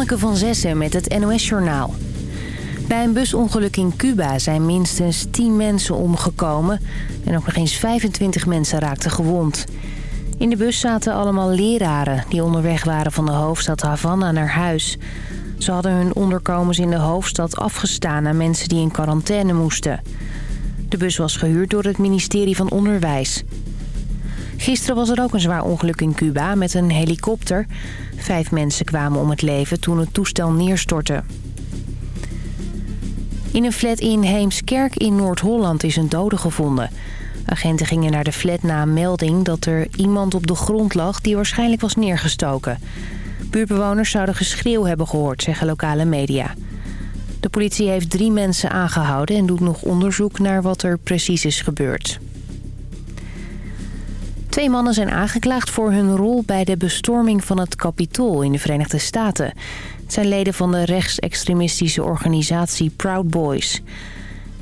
Hanneke van Zessen met het NOS-journaal. Bij een busongeluk in Cuba zijn minstens 10 mensen omgekomen... en ook nog eens 25 mensen raakten gewond. In de bus zaten allemaal leraren die onderweg waren van de hoofdstad Havana naar huis. Ze hadden hun onderkomens in de hoofdstad afgestaan aan mensen die in quarantaine moesten. De bus was gehuurd door het ministerie van Onderwijs. Gisteren was er ook een zwaar ongeluk in Cuba met een helikopter. Vijf mensen kwamen om het leven toen het toestel neerstortte. In een flat in Heemskerk in Noord-Holland is een dode gevonden. Agenten gingen naar de flat na een melding dat er iemand op de grond lag die waarschijnlijk was neergestoken. Buurtbewoners zouden geschreeuw hebben gehoord, zeggen lokale media. De politie heeft drie mensen aangehouden en doet nog onderzoek naar wat er precies is gebeurd. Twee mannen zijn aangeklaagd voor hun rol bij de bestorming van het Capitool in de Verenigde Staten. Het zijn leden van de rechtsextremistische organisatie Proud Boys.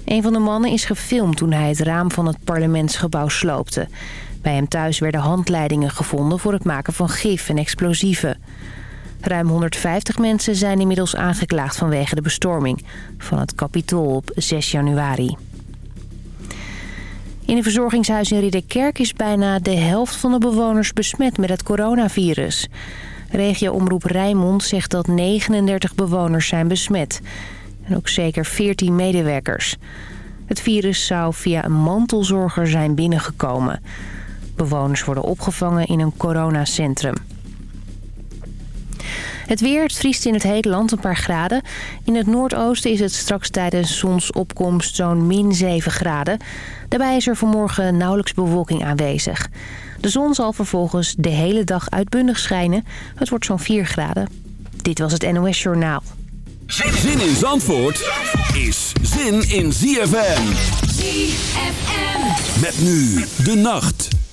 Een van de mannen is gefilmd toen hij het raam van het parlementsgebouw sloopte. Bij hem thuis werden handleidingen gevonden voor het maken van gif en explosieven. Ruim 150 mensen zijn inmiddels aangeklaagd vanwege de bestorming van het Capitool op 6 januari. In een verzorgingshuis in Ridderkerk is bijna de helft van de bewoners besmet met het coronavirus. Regio-omroep Rijnmond zegt dat 39 bewoners zijn besmet. En ook zeker 14 medewerkers. Het virus zou via een mantelzorger zijn binnengekomen. Bewoners worden opgevangen in een coronacentrum. Het weer, het vriest in het hele land een paar graden. In het noordoosten is het straks tijdens zonsopkomst zo'n min 7 graden. Daarbij is er vanmorgen nauwelijks bewolking aanwezig. De zon zal vervolgens de hele dag uitbundig schijnen. Het wordt zo'n 4 graden. Dit was het NOS Journaal. Zin in Zandvoort is zin in ZFM. ZFM. Met nu de nacht.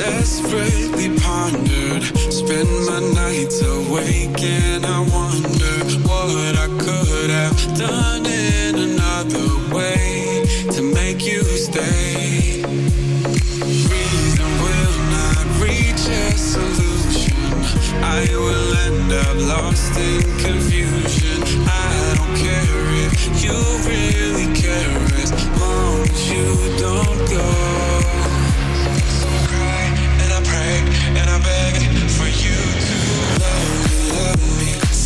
desperately pondered. Spend my nights awake and I wonder what I could have done in another way to make you stay. Reason will not reach a solution. I will end up lost in confusion. I don't care if you really care as long as you don't go.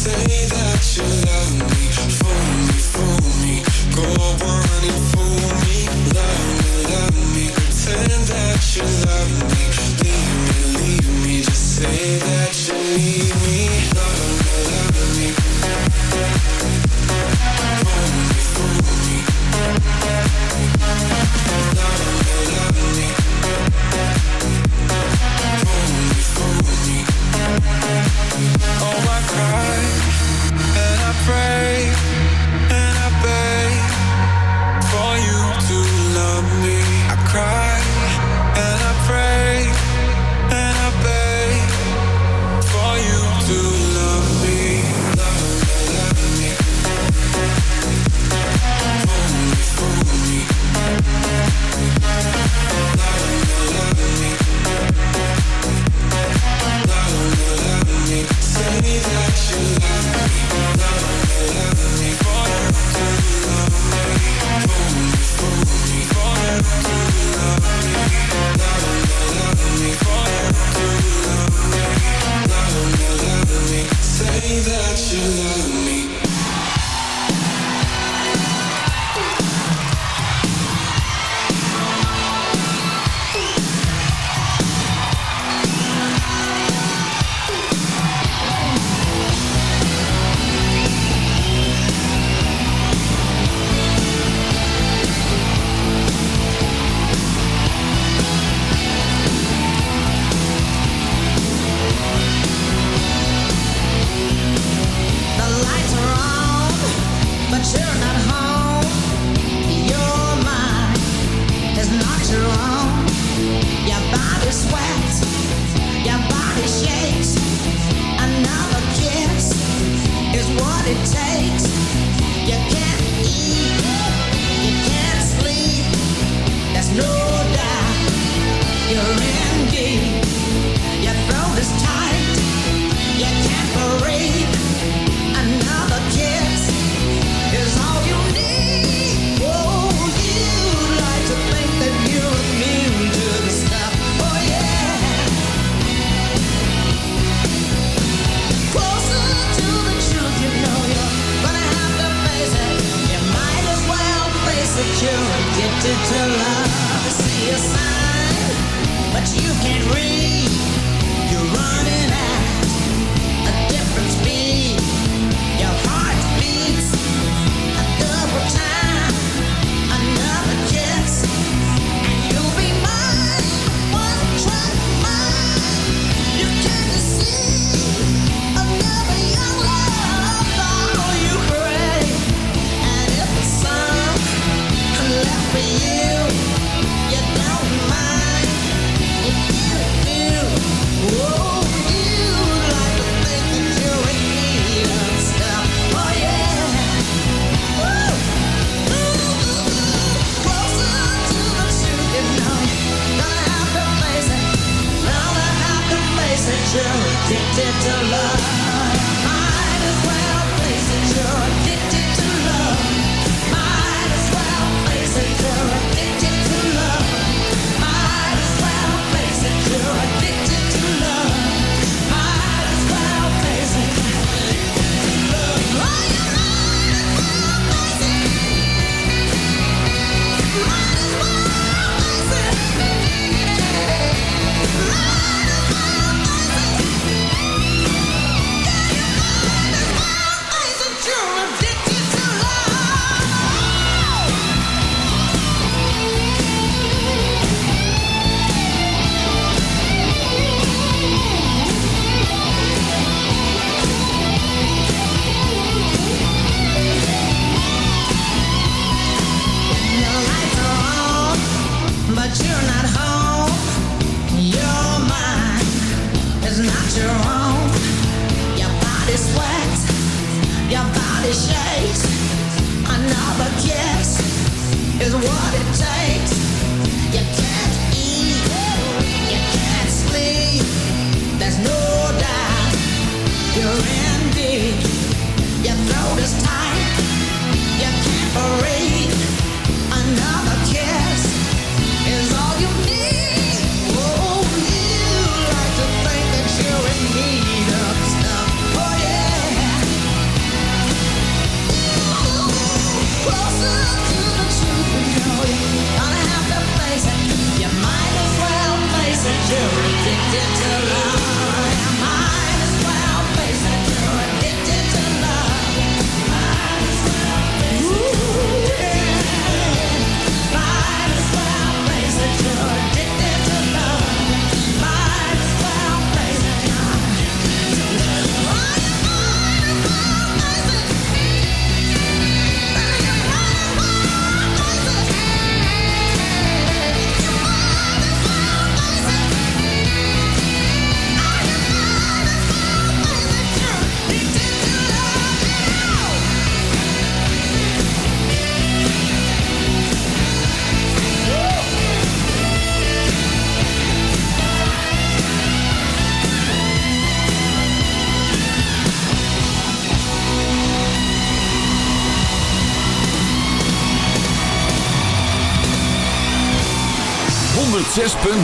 Say that you love me, fool me, fool me. Go on and fool me. Friends.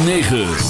106.9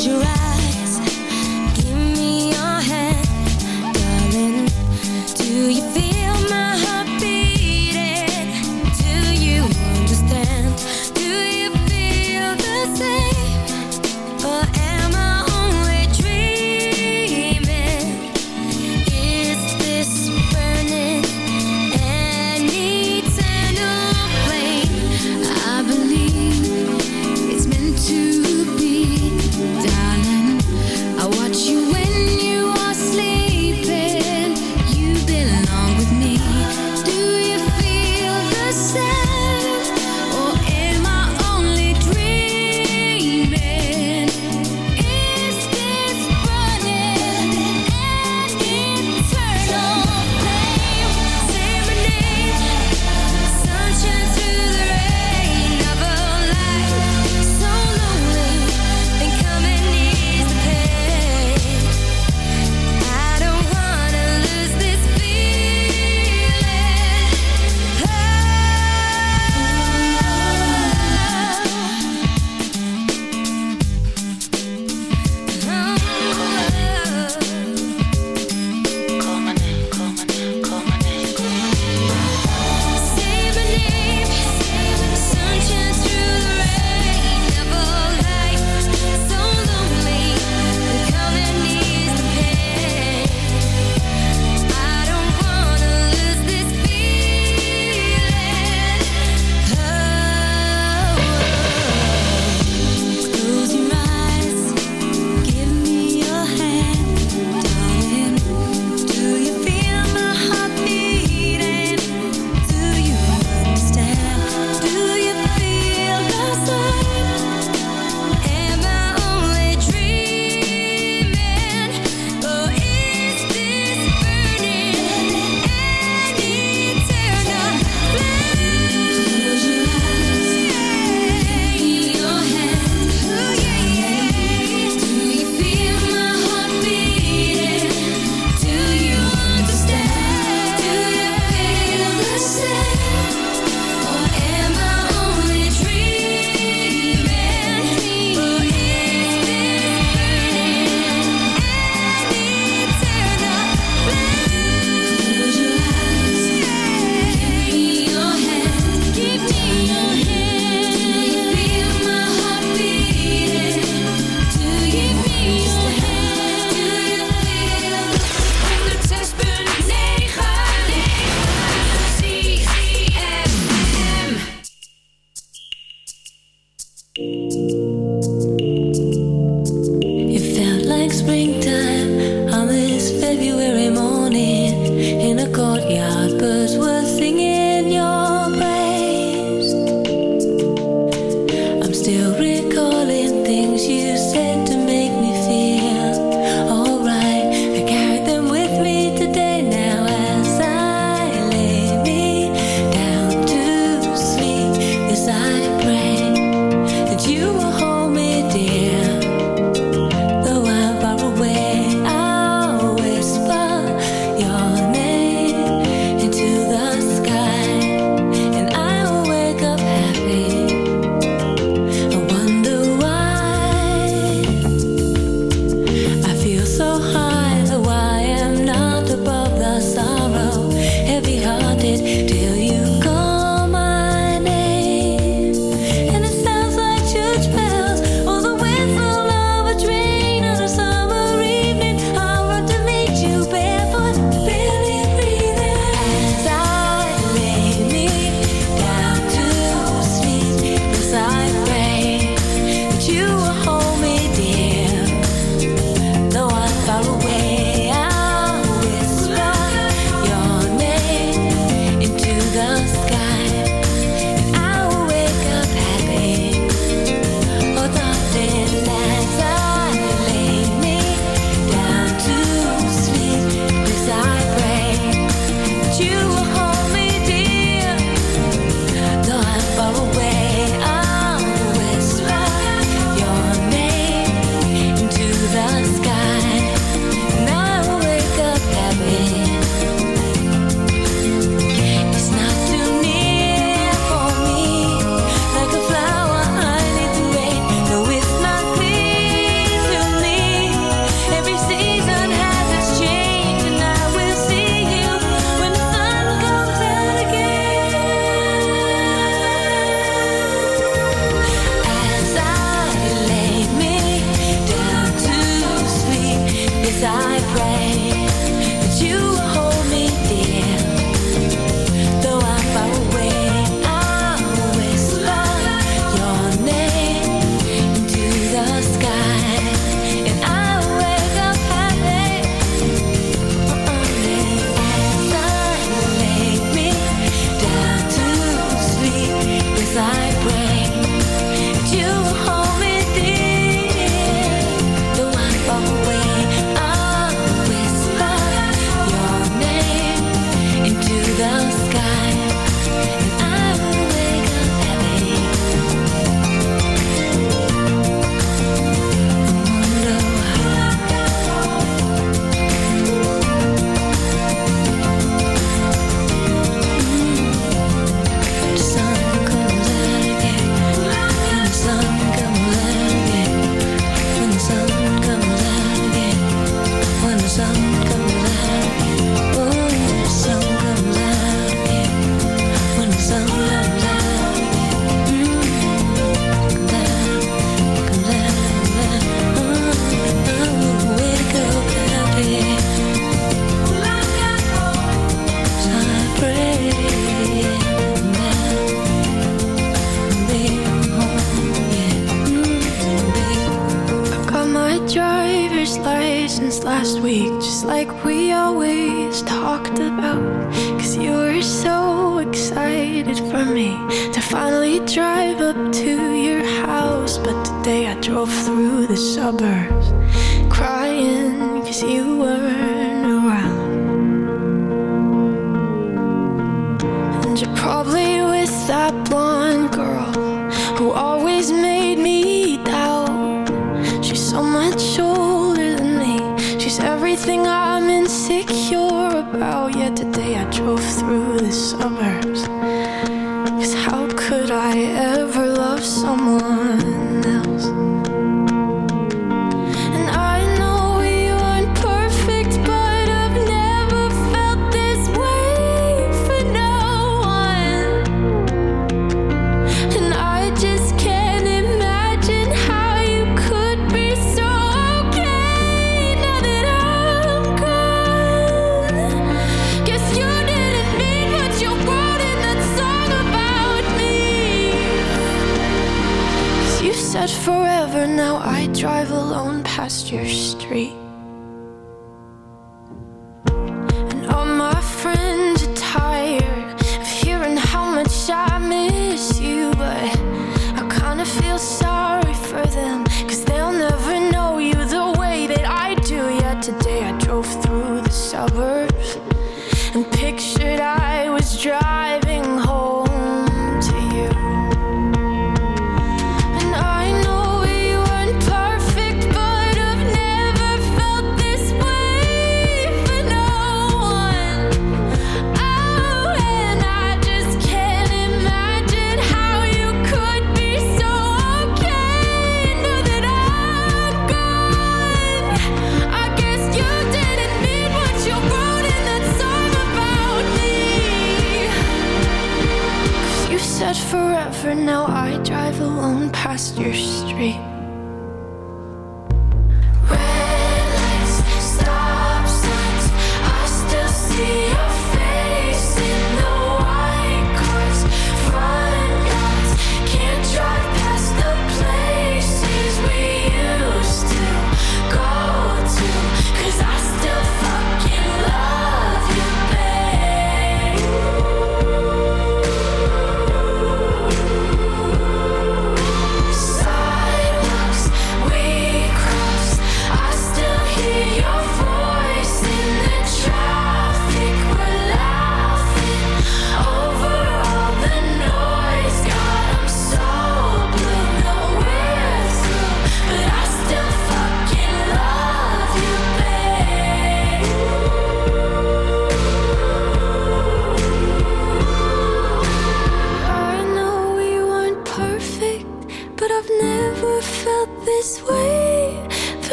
Close your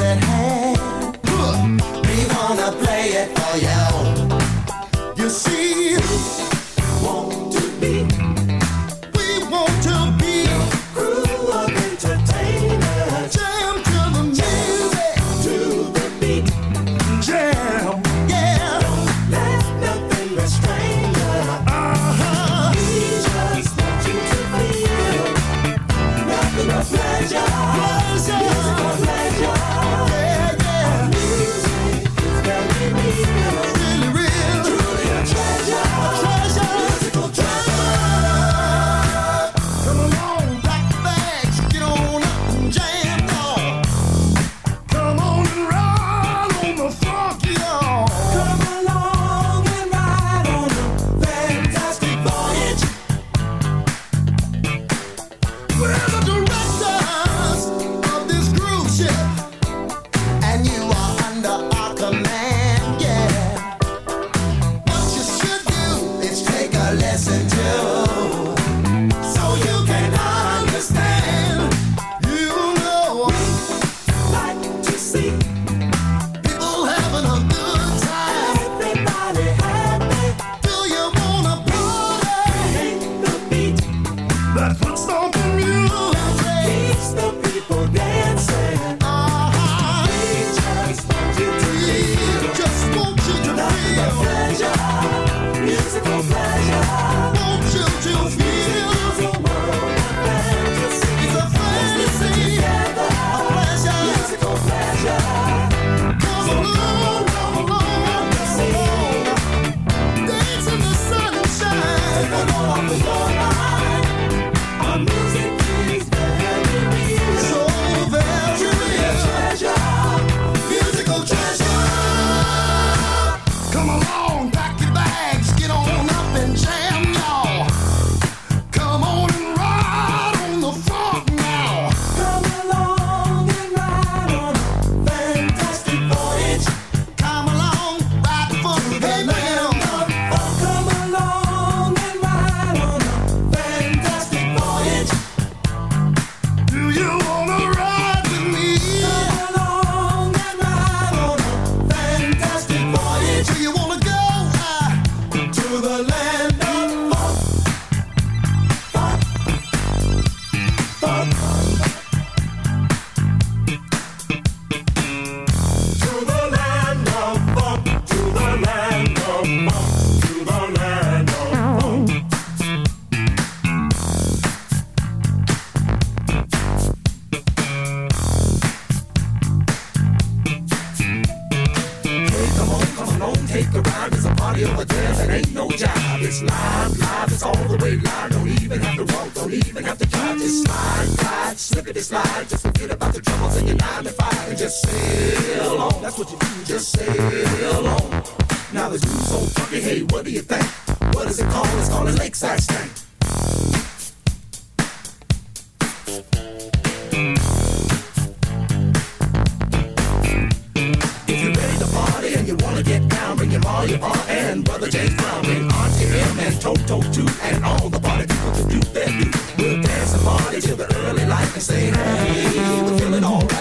that hand.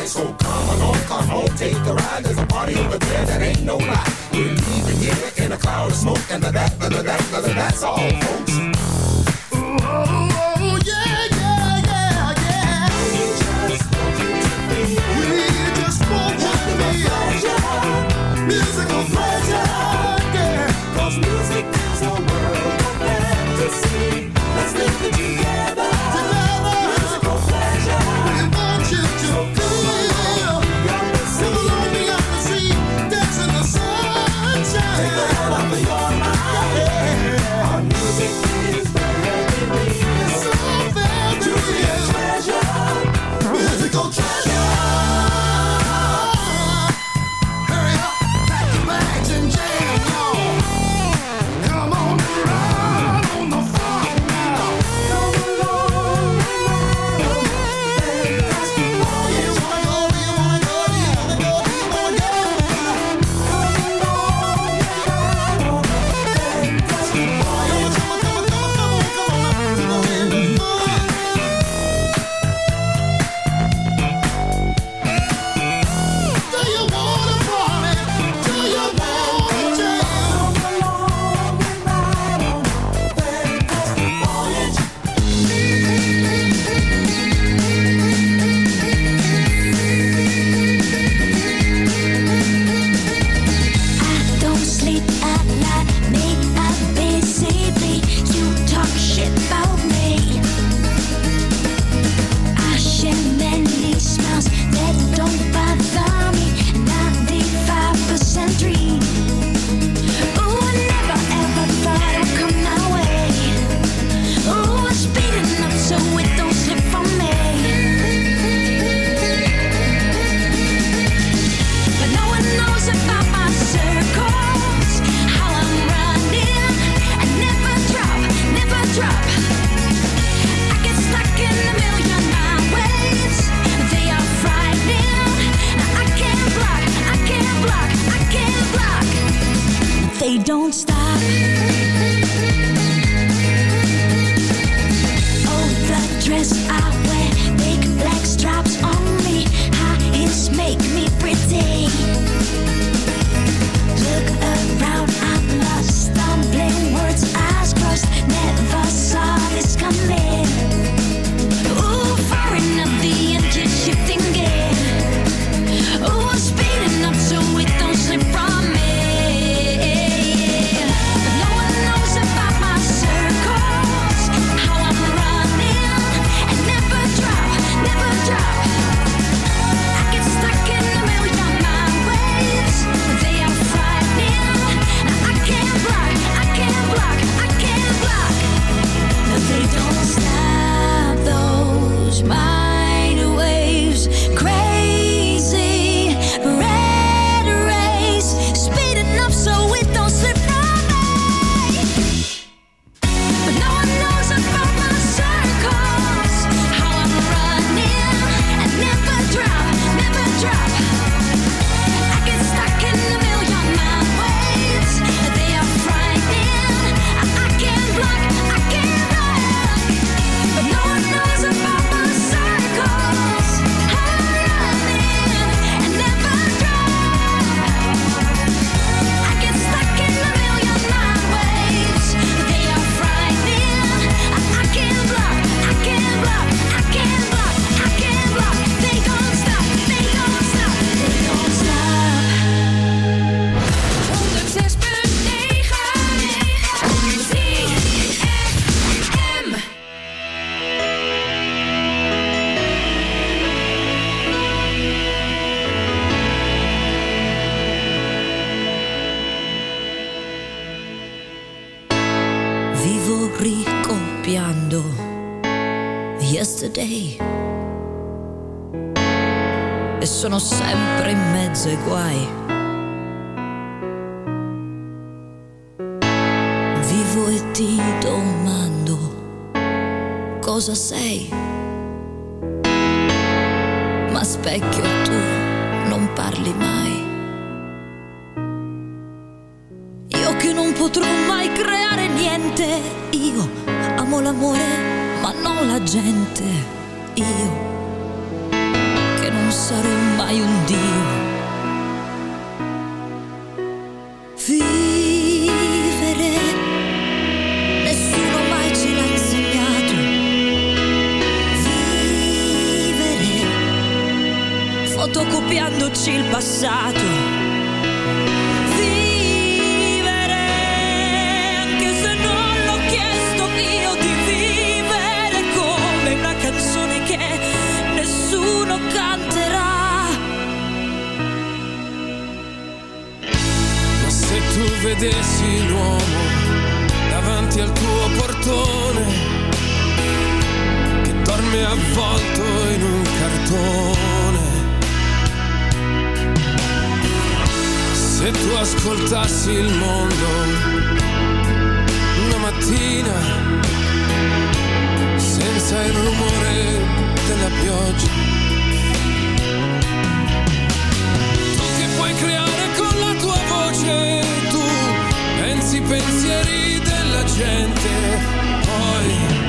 So come along, come home, take a ride. There's a party over there that ain't no lie. We're leaving here in a cloud of smoke, and the that, the that, the that, that's all, folks. avvolto in un cartone. Se tu ascoltassi il mondo una mattina, senza il rumore della pioggia. Tu che puoi creare con la tua voce, tu pensi i pensieri della gente, poi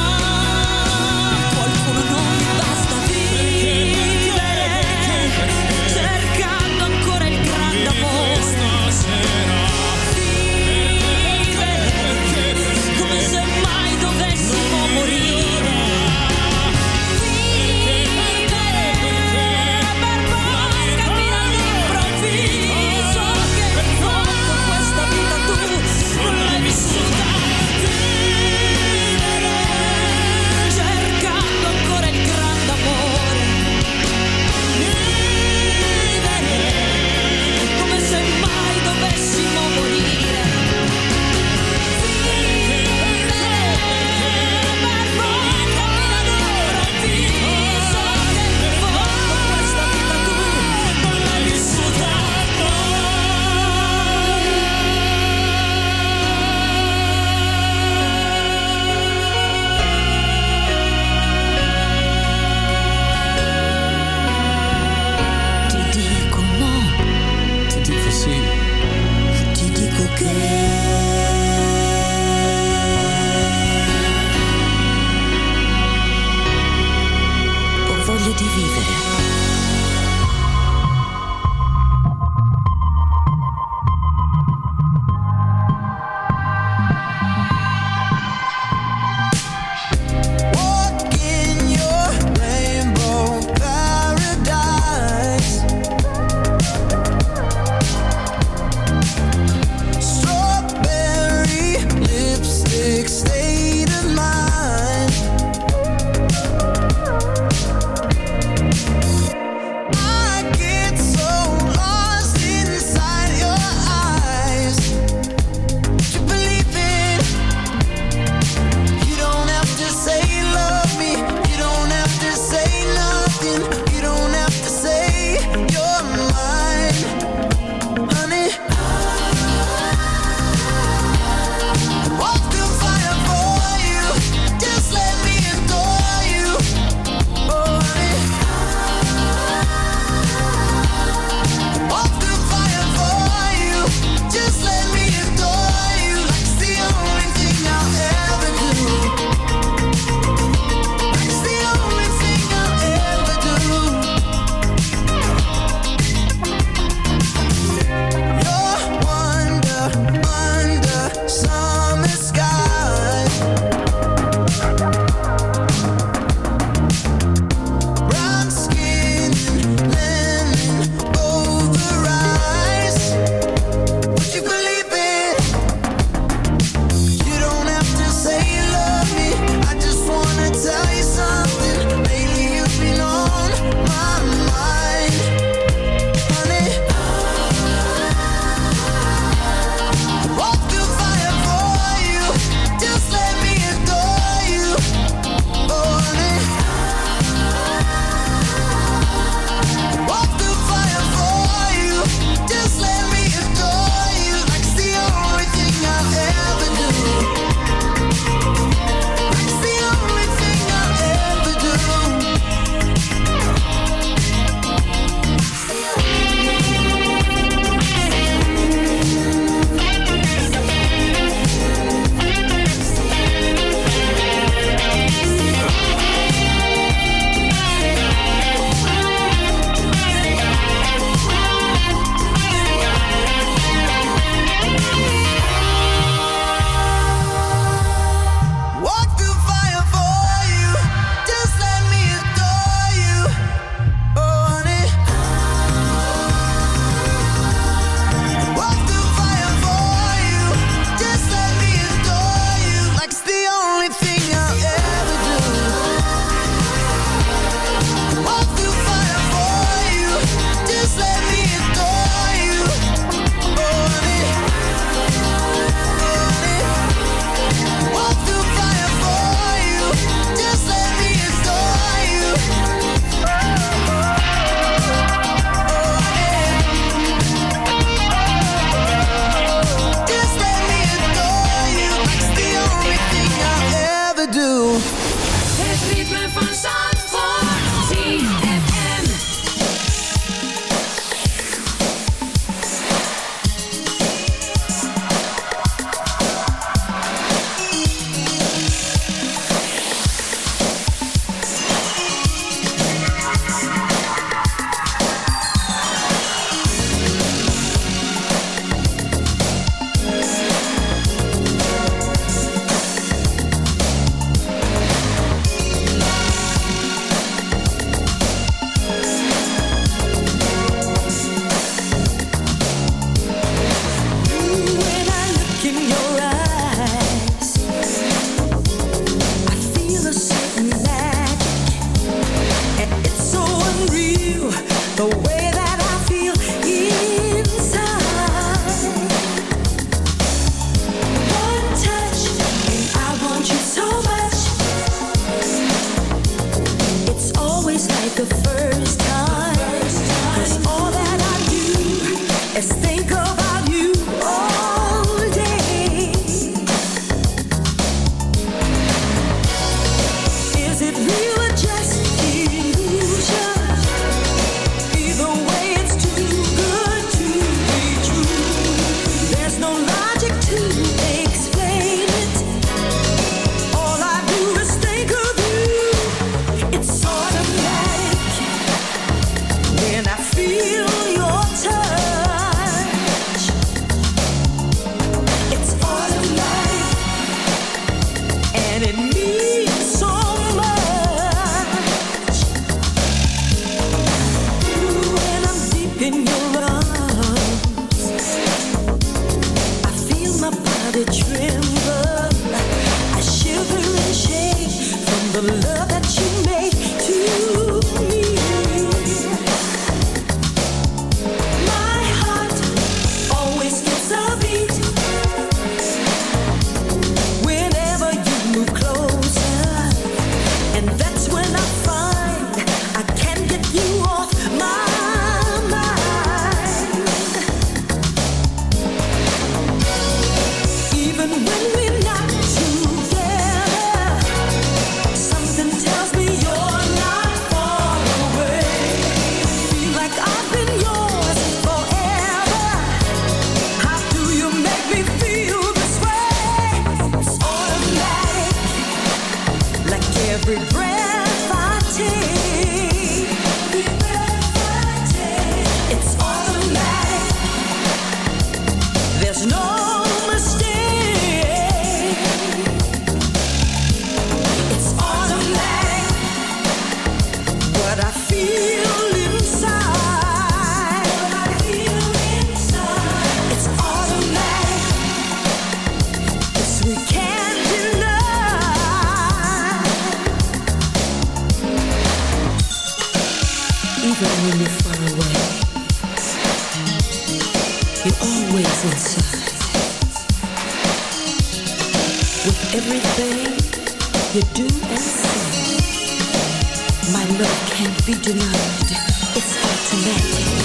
It's automatic.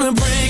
gonna break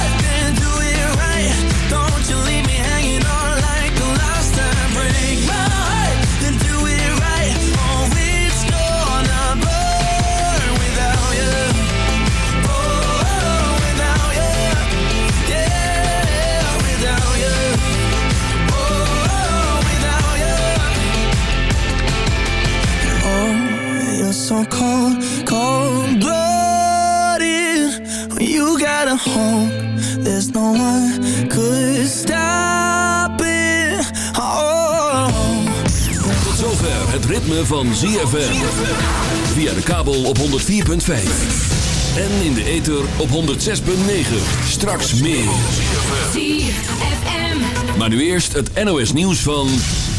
So cold, cold blooded. You got a home, there's no one could stop it. Oh. Tot zover het ritme van ZFM. Via de kabel op 104.5. En in de ether op 106.9. Straks meer. Maar nu eerst het NOS nieuws van 6